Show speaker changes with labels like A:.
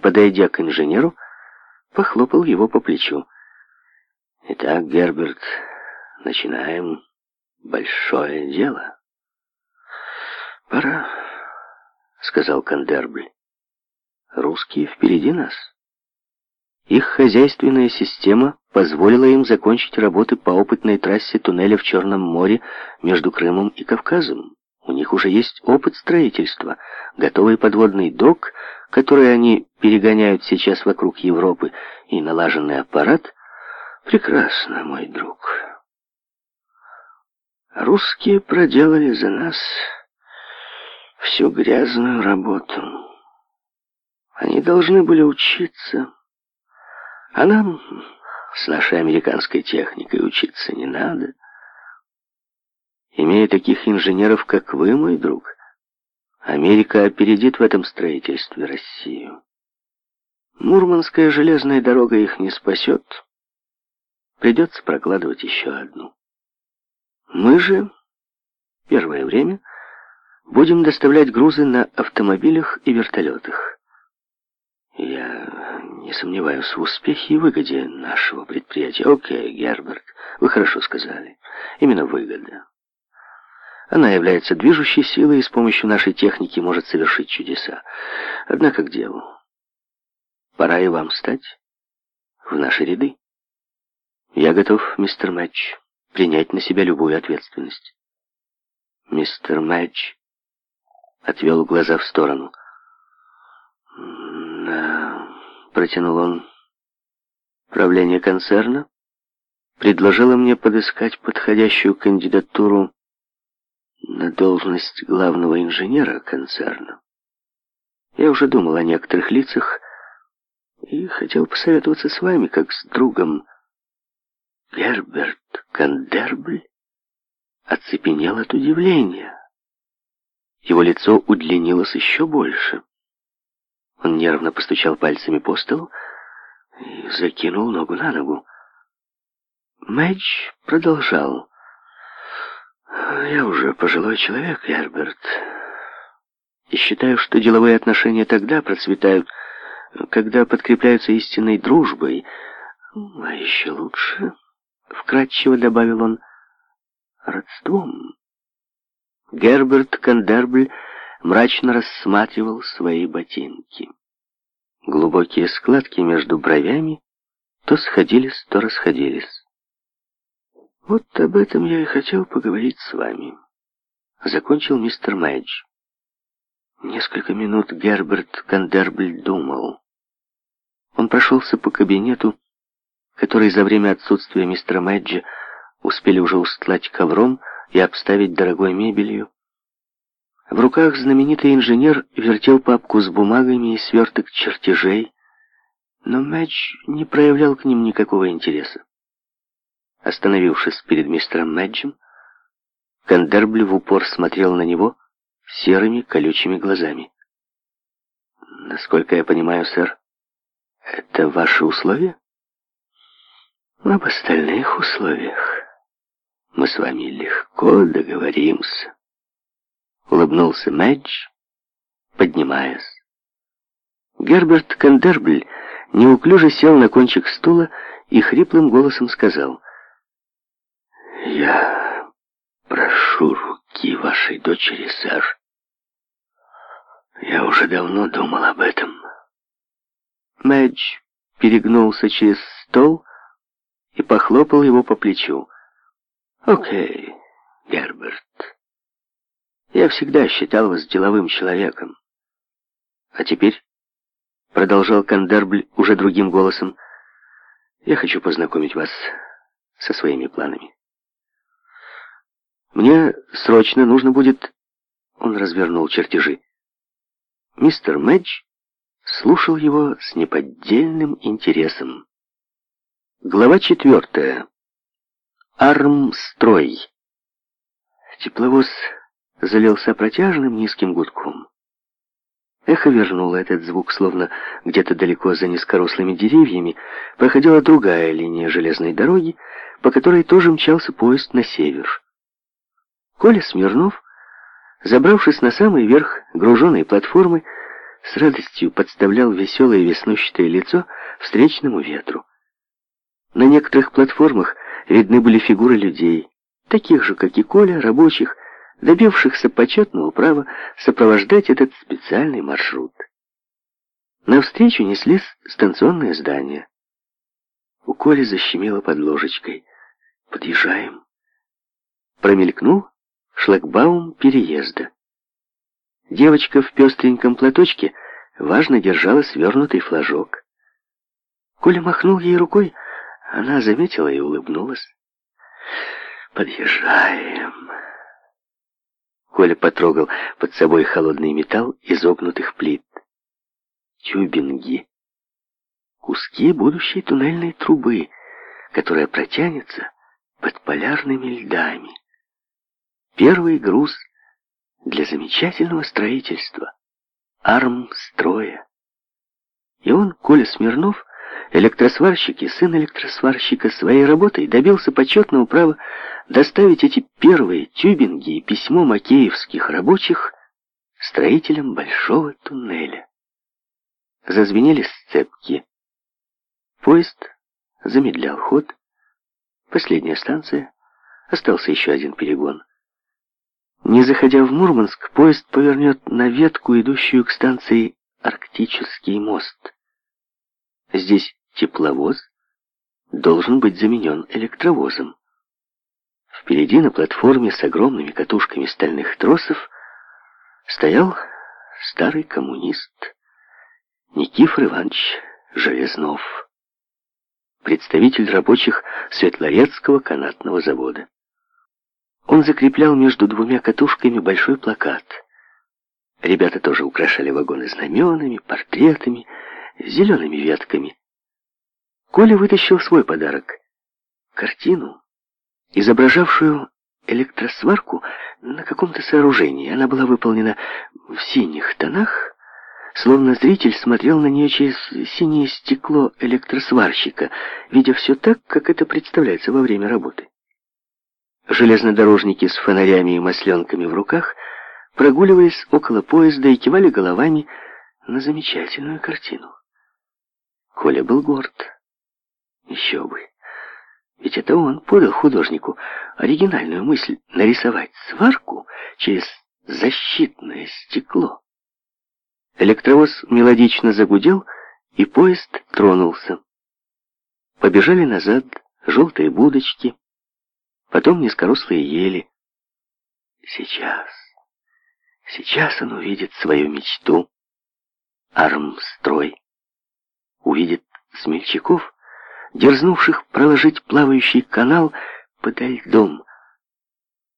A: подойдя к инженеру, похлопал его по плечу. «Итак, Герберт, начинаем большое дело». «Пора», — сказал Кандербли. «Русские впереди нас». Их хозяйственная система позволила им закончить работы по опытной трассе туннеля в Черном море между Крымом и Кавказом. У них уже есть опыт строительства, готовый подводный док, который они перегоняют сейчас вокруг Европы, и налаженный аппарат. Прекрасно, мой друг. Русские проделали за нас всю грязную работу. Они должны были учиться, а нам с нашей американской техникой учиться не надо. Имея таких инженеров, как вы, мой друг, Америка опередит в этом строительстве Россию. Мурманская железная дорога их не спасет. Придется прокладывать еще одну. Мы же первое время будем доставлять грузы на автомобилях и вертолетах. Я не сомневаюсь в успехе и выгоде нашего предприятия. Окей, Герберт, вы хорошо сказали. Именно выгода. Она является движущей силой и с помощью нашей техники может совершить чудеса. Однако к делу. Пора и вам стать в наши ряды. Я готов, мистер Мэтч, принять на себя любую ответственность. Мистер Мэтч отвел глаза в сторону. Протянул он, — «правление концерна?» предложило мне подыскать подходящую кандидатуру на должность главного инженера концерна. Я уже думал о некоторых лицах и хотел посоветоваться с вами, как с другом. Герберт Кандербль оцепенел от удивления. Его лицо удлинилось еще больше. Он нервно постучал пальцами по столу и закинул ногу на ногу. Мэдж продолжал. Я уже пожилой человек, Герберт, и считаю, что деловые отношения тогда процветают, когда подкрепляются истинной дружбой. Ну, а еще лучше, вкратчиво добавил он, родством. Герберт Кандербль мрачно рассматривал свои ботинки. Глубокие складки между бровями то сходились, то расходились. Вот об этом я и хотел поговорить с вами. Закончил мистер Мэдж. Несколько минут Герберт Кандербль думал. Он прошелся по кабинету, который за время отсутствия мистера Мэджи успели уже устлать ковром и обставить дорогой мебелью. В руках знаменитый инженер вертел папку с бумагами и сверток чертежей, но Мэдж не проявлял к ним никакого интереса. Остановившись перед мистером Мэджем, Кандербли в упор смотрел на него серыми колючими глазами. «Насколько я понимаю, сэр, это ваши условия?» «Об остальных условиях мы с вами легко договоримся», — улыбнулся Мэдж, поднимаясь. Герберт Кандербль неуклюже сел на кончик стула и хриплым голосом сказал — я прошу руки вашей дочери, сэр. Я уже давно думал об этом. Мэдж перегнулся через стол и похлопал его по плечу. «Окей, Герберт, я всегда считал вас деловым человеком. А теперь, — продолжал Кандербль уже другим голосом, — я хочу познакомить вас со своими планами». Мне срочно нужно будет...» Он развернул чертежи. Мистер Мэдж слушал его с неподдельным интересом. Глава четвертая. Армстрой. Тепловоз залился протяжным низким гудком. Эхо вернуло этот звук, словно где-то далеко за низкорослыми деревьями проходила другая линия железной дороги, по которой тоже мчался поезд на север. Коля Смирнов, забравшись на самый верх груженной платформы, с радостью подставлял веселое веснущатое лицо встречному ветру. На некоторых платформах видны были фигуры людей, таких же, как и Коля, рабочих, добившихся почетного права сопровождать этот специальный маршрут. Навстречу неслись станционные здания. У Коли защемило под ложечкой. «Подъезжаем». Промелькнул шлагбаум переезда. Девочка в пестреньком платочке важно держала свернутый флажок. Коля махнул ей рукой, она заметила и улыбнулась. «Подъезжаем!» Коля потрогал под собой холодный металл изогнутых плит. Тюбинги. Куски будущей туннельной трубы, которая протянется под полярными льдами первый груз для замечательного строительства армстроя. И он, Коля Смирнов, электросварщик и сын электросварщика своей работой добился почетного права доставить эти первые тюбинги и письмо макеевских рабочих строителям большого туннеля. Зазвенели сцепки. Поезд замедлял ход. Последняя станция. Остался еще один перегон. Не заходя в Мурманск, поезд повернет на ветку, идущую к станции Арктический мост. Здесь тепловоз должен быть заменен электровозом. Впереди на платформе с огромными катушками стальных тросов стоял старый коммунист Никифор Иванович Железнов, представитель рабочих Светлорецкого канатного завода. Он закреплял между двумя катушками большой плакат. Ребята тоже украшали вагоны знаменами, портретами, зелеными ветками. Коля вытащил свой подарок — картину, изображавшую электросварку на каком-то сооружении. Она была выполнена в синих тонах, словно зритель смотрел на нее через синее стекло электросварщика, видя все так, как это представляется во время работы. Железнодорожники с фонарями и масленками в руках прогуливались около поезда и кивали головами на замечательную картину. Коля был горд. Еще бы. Ведь это он подал художнику оригинальную мысль нарисовать сварку через защитное стекло. Электровоз мелодично загудел, и поезд тронулся. Побежали назад желтые будочки, потом низкорослые ели. Сейчас, сейчас он увидит свою мечту. Армстрой. Увидит смельчаков, дерзнувших проложить плавающий канал подо льдом,